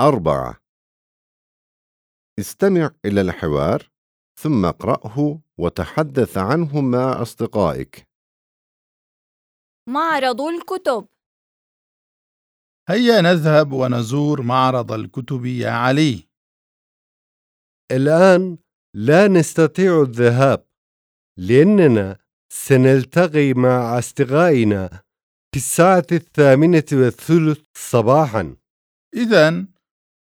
أربعة. استمع إلى الحوار ثم اقرأه وتحدث عنه مع أصدقائك. معرض الكتب. هيا نذهب ونزور معرض الكتب يا علي. الآن لا نستطيع الذهاب لأننا سنلتقي مع أصدقائنا في الساعة الثامنة والثلث صباحا. إذا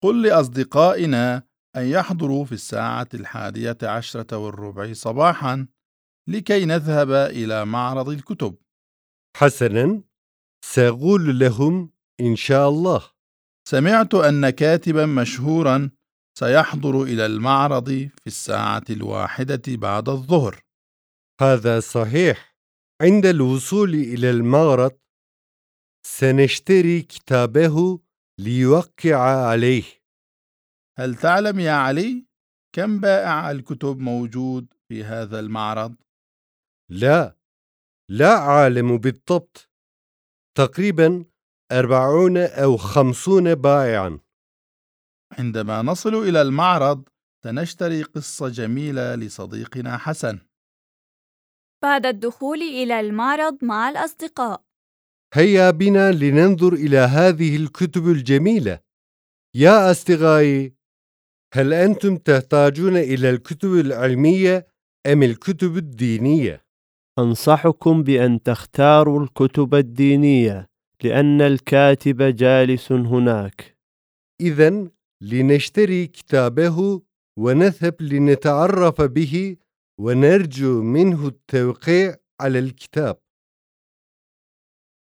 قل لأصدقائنا أن يحضروا في الساعة الحادية عشرة والربع صباحا لكي نذهب إلى معرض الكتب. حسنا. سأقول لهم إن شاء الله. سمعت أن كاتبا مشهورا سيحضر إلى المعرض في الساعة الواحدة بعد الظهر. هذا صحيح. عند الوصول إلى المعرض سنشتري كتابه ليوقع عليه. هل تعلم يا علي كم بائع الكتب موجود في هذا المعرض؟ لا لا أعلم بالضبط. تقريبا أربعون أو خمسون بائعا. عندما نصل إلى المعرض سنشتري قصة جميلة لصديقنا حسن. بعد الدخول إلى المعرض مع الأصدقاء. هيا بنا لننظر إلى هذه الكتب الجميلة. يا أصدقائي هل أنتم تحتاجون إلى الكتب العلمية أم الكتب الدينية؟ أنصحكم بأن تختاروا الكتب الدينية لأن الكاتب جالس هناك إذا لنشتري كتابه ونذهب لنتعرف به ونرجو منه التوقيع على الكتاب